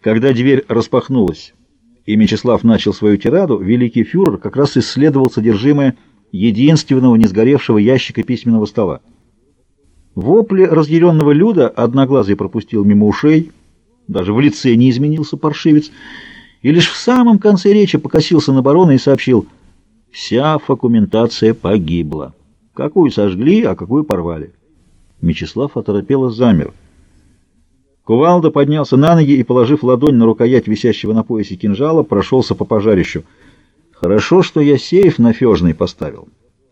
Когда дверь распахнулась, и Мечислав начал свою тираду, великий фюрер как раз исследовал содержимое единственного не сгоревшего ящика письменного стола. Вопли разъяренного Люда одноглазый пропустил мимо ушей, даже в лице не изменился паршивец, и лишь в самом конце речи покосился на барона и сообщил, «Вся факументация погибла. Какую сожгли, а какую порвали». Мечислав оторопело замер. Кувалда поднялся на ноги и, положив ладонь на рукоять висящего на поясе кинжала, прошелся по пожарищу. «Хорошо, что я сейф на фежный поставил.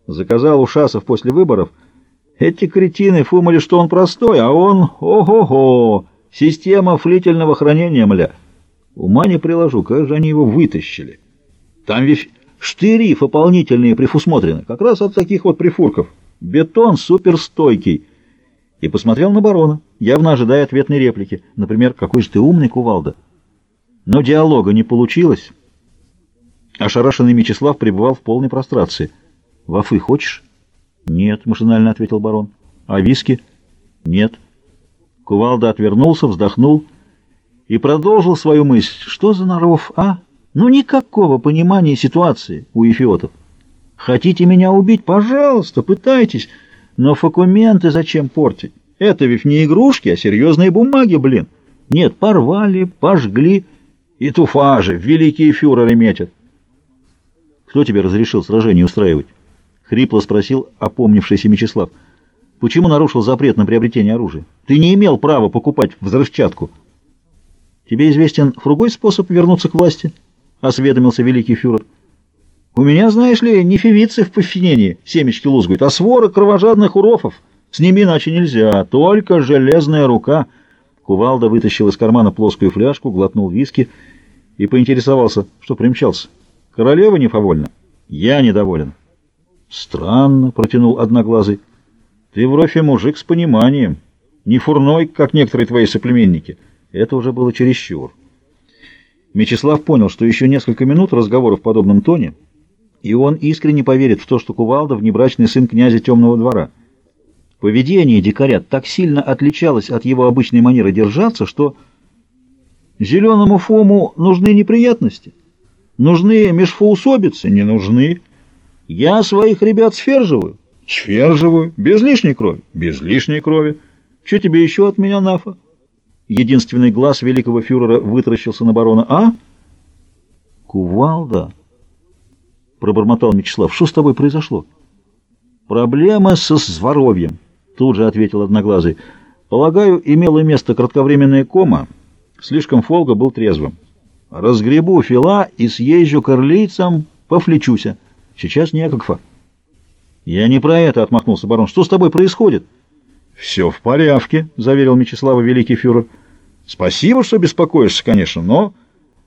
Заказал у шасов после выборов. Эти кретины фумали, что он простой, а он... Ого-го! Система флительного хранения, мля! Ума не приложу, как же они его вытащили. Там ведь штыри дополнительные прифусмотрены, как раз от таких вот прифурков. Бетон суперстойкий» и посмотрел на барона, явно ожидая ответной реплики. Например, «Какой же ты умный, кувалда!» Но диалога не получилось. Ошарашенный Мечислав пребывал в полной прострации. «Вафы хочешь?» «Нет», — машинально ответил барон. «А виски?» «Нет». Кувалда отвернулся, вздохнул и продолжил свою мысль. «Что за наров, а? Ну, никакого понимания ситуации у эфиотов. Хотите меня убить? Пожалуйста, пытайтесь». Но факументы зачем портить? Это ведь не игрушки, а серьезные бумаги, блин. Нет, порвали, пожгли. И туфа же, великие фюреры метят. Кто тебе разрешил сражение устраивать? Хрипло спросил опомнившийся Мечислав. Почему нарушил запрет на приобретение оружия? Ты не имел права покупать взрывчатку. Тебе известен другой способ вернуться к власти? Осведомился великий фюрер. У меня, знаешь ли, не фивицы в пофинении семечки лузгают, а своры кровожадных урофов. С ними иначе нельзя, только железная рука. Кувалда вытащил из кармана плоскую фляжку, глотнул виски и поинтересовался, что примчался. Королева не повольна? Я недоволен. Странно, протянул одноглазый. Ты в рофе мужик с пониманием. Не фурной, как некоторые твои соплеменники. Это уже было чересчур. Мечислав понял, что еще несколько минут разговора в подобном тоне — и он искренне поверит в то, что Кувалда — внебрачный сын князя Темного двора. Поведение дикаря так сильно отличалось от его обычной манеры держаться, что зеленому Фому нужны неприятности, нужны межфоусобицы, не нужны. Я своих ребят сферживаю, сферживаю, без лишней крови, без лишней крови. Что тебе еще от меня, Нафа? Единственный глаз великого фюрера вытаращился на барона. А? Кувалда... — пробормотал Мячеслав. — Что с тобой произошло? — Проблема со зворовьем, — тут же ответил Одноглазый. — Полагаю, имело место кратковременная кома. Слишком Фолга был трезвым. Разгребу фила и съезжу к орлийцам, пофлечуся. Сейчас некогфа. — Я не про это, — отмахнулся барон. — Что с тобой происходит? — Все в порядке, — заверил Мячеслава великий фюрер. — Спасибо, что беспокоишься, конечно, но...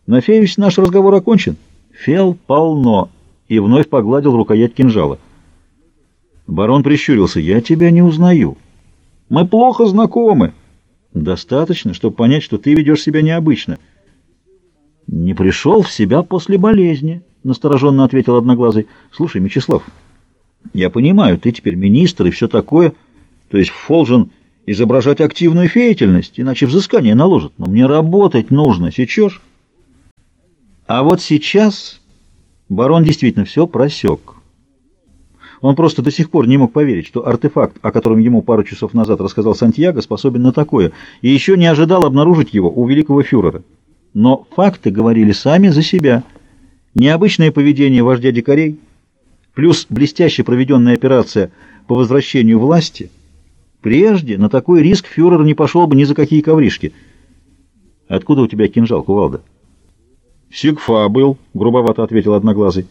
Надеюсь, наш разговор окончен. Фел полно и вновь погладил рукоять кинжала. Барон прищурился. «Я тебя не узнаю. Мы плохо знакомы. Достаточно, чтобы понять, что ты ведешь себя необычно». «Не пришел в себя после болезни», — настороженно ответил Одноглазый. «Слушай, Мечислав, я понимаю, ты теперь министр и все такое, то есть Фолжен изображать активную деятельность, иначе взыскание наложат. Но мне работать нужно, сечешь?» «А вот сейчас...» Барон действительно все просек. Он просто до сих пор не мог поверить, что артефакт, о котором ему пару часов назад рассказал Сантьяго, способен на такое, и еще не ожидал обнаружить его у великого фюрера. Но факты говорили сами за себя. Необычное поведение вождя дикарей, плюс блестяще проведенная операция по возвращению власти, прежде на такой риск фюрер не пошел бы ни за какие ковришки. «Откуда у тебя кинжал, кувалда?» «Сигфа был», — грубовато ответил Одноглазый.